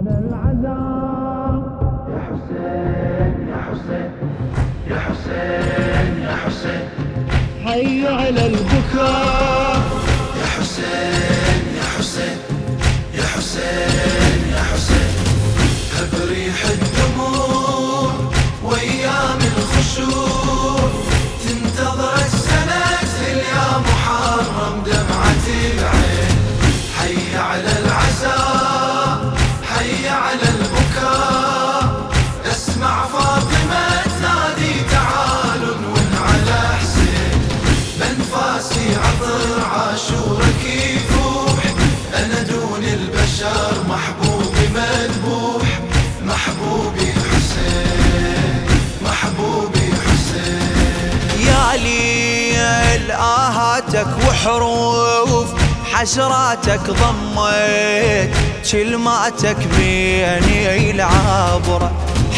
على العذاب. يا حسين يا حسين يا حسين يا حسين. حي على البكاء ليل آهاتك وحروف حسراتك ضميت كلماتك بيني العابرة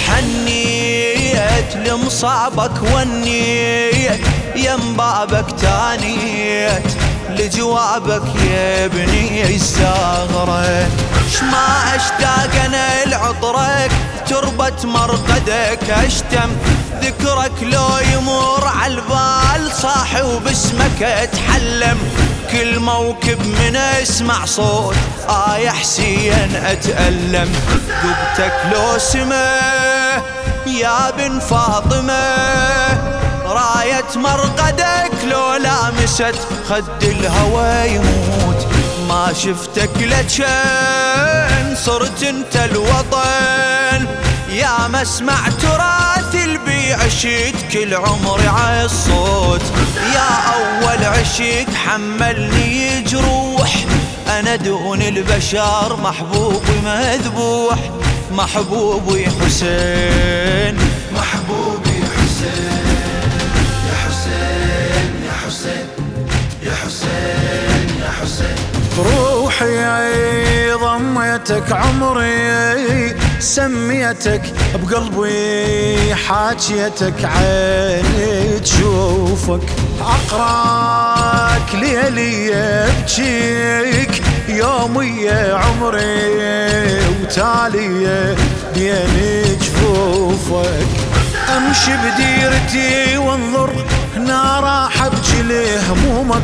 حنيت لمصابك ونيت يم بابك تانيت لجوابك يا ابني الزهرة. شما اشتاق أنا لعطرك؟ تربة مرقدك أشتم. ذكرك لو يمر عالبال صاحي وباسمك أتحلم. كل موكب من أسمع صوت آه حسين أتألم. قبتك لو سما يا بن فاطمة. راية مرقدك لو لامست خد الهوى يموت. ما شفتك لجن صرت انت الوطن. يا مسمع تراث البيع عشيت كل عمري عالصوت يا أول عشيق حملني جروح. أنا دون البشر محبوبي مذبوح محبوبي حسين. ضميتك عمري سميتك بقلبي حاجيتك عيني تشوفك. عقراك ليلي بجيك يومي عمري وتالي بين جفوفك. أمشي بديرتي وانظر هنا راح ابجي لهمومك.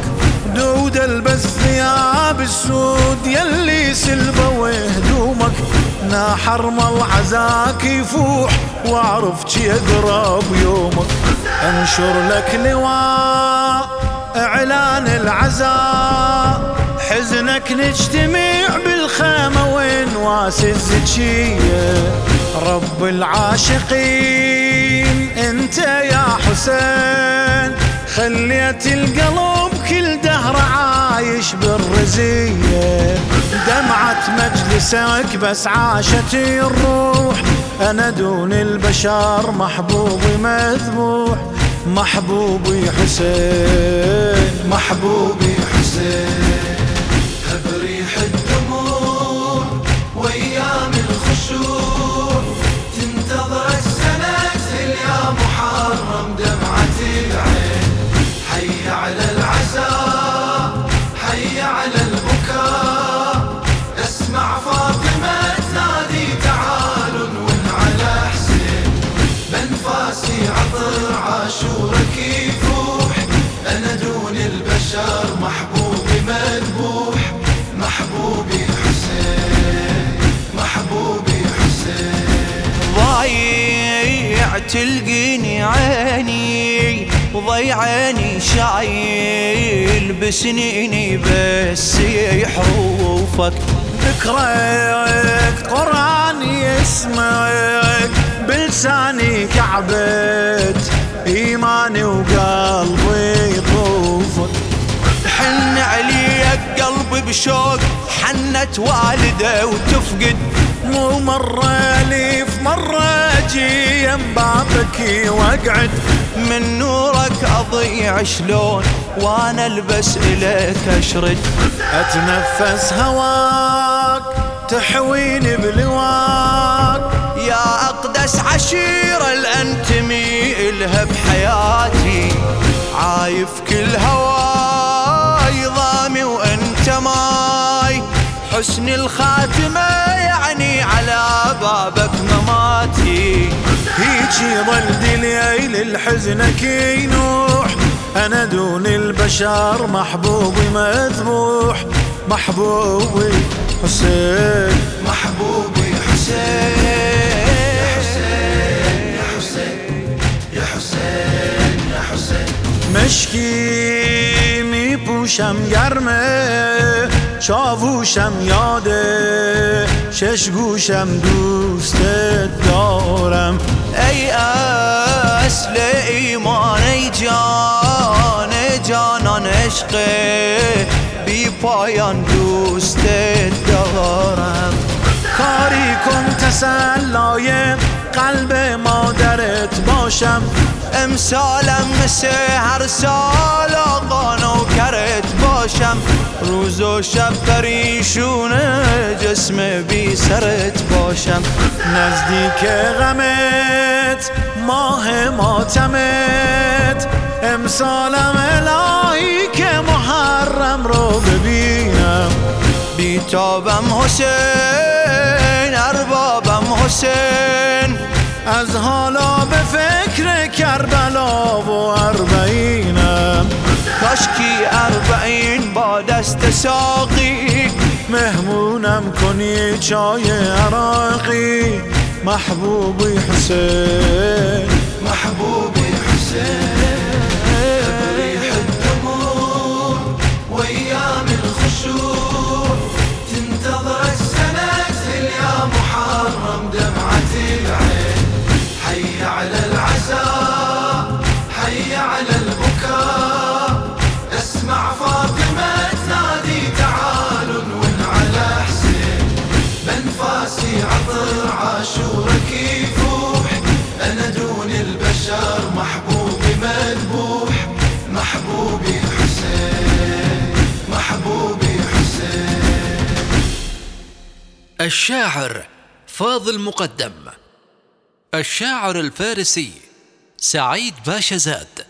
دود البس ثياب السود يلي سلبة وهدومك. نا حرم العزاك يفوح واعرف جي اقرب يومك. انشر لك لواء إعلان العزاء. حزنك نجتمع بالخيمة وين واسي الزكية رب العاشقين انت يا حسين. خليت القلب كل دهر عايش بالرزية. دمعة مجلسك بس عاشت الروح. أنا دون البشر محبوبي مذبوح. محبوبي حسين محبوبي حسين. مذبوح محبوبي حسين محبوبي حسين. ضايع تلقيني عيني وضيعاني شايل بسنيني بس حروفك ذكرك قرآن يسمعك بلساني كعبت إيماني وقلبي بشوق حنت والده وتفقد. مو مرة أليف مرة أجي يم بابك وأقعد. من نورك أضيع شلون؟ وأنا ألبس إليك أشرد. أتنفس هواك تحويني بلواك. يا أقدس عشيرة الأنتمي الها بحياتي عايف كل هواي حسن الخاتمة يعني على بابك مماتي. هيجي ظل دليل الحزنك ينوح. أنا دون البشر محبوبي مذبوح محبوبي حسين. محبوبي حسين. مشکی می پوشم گرمه چاووشم یاده شش گوشم دوست دارم. ای اصل ایمان ای جان جانان عشق بی پایان دوست دارم. کاری کن تسلای قلب باشم. امسالم مثل هر سال آقا نوکرت باشم. روز و شب پریشون جسم بی سرت باشم. نزدیک غمت ماه ماتمت. امسالم الهی که محرم رو ببینم. بیتابم حسین اربابم حسین. از فکر کربلا و اربعینم کاشکی اربعین با دست ساقی. مهمونم کنی چای عراقی. محبوبی حسین محبوبي حسين الشاعر فاضل مقدم. الشاعر الفارسي سعيد باشا زاد.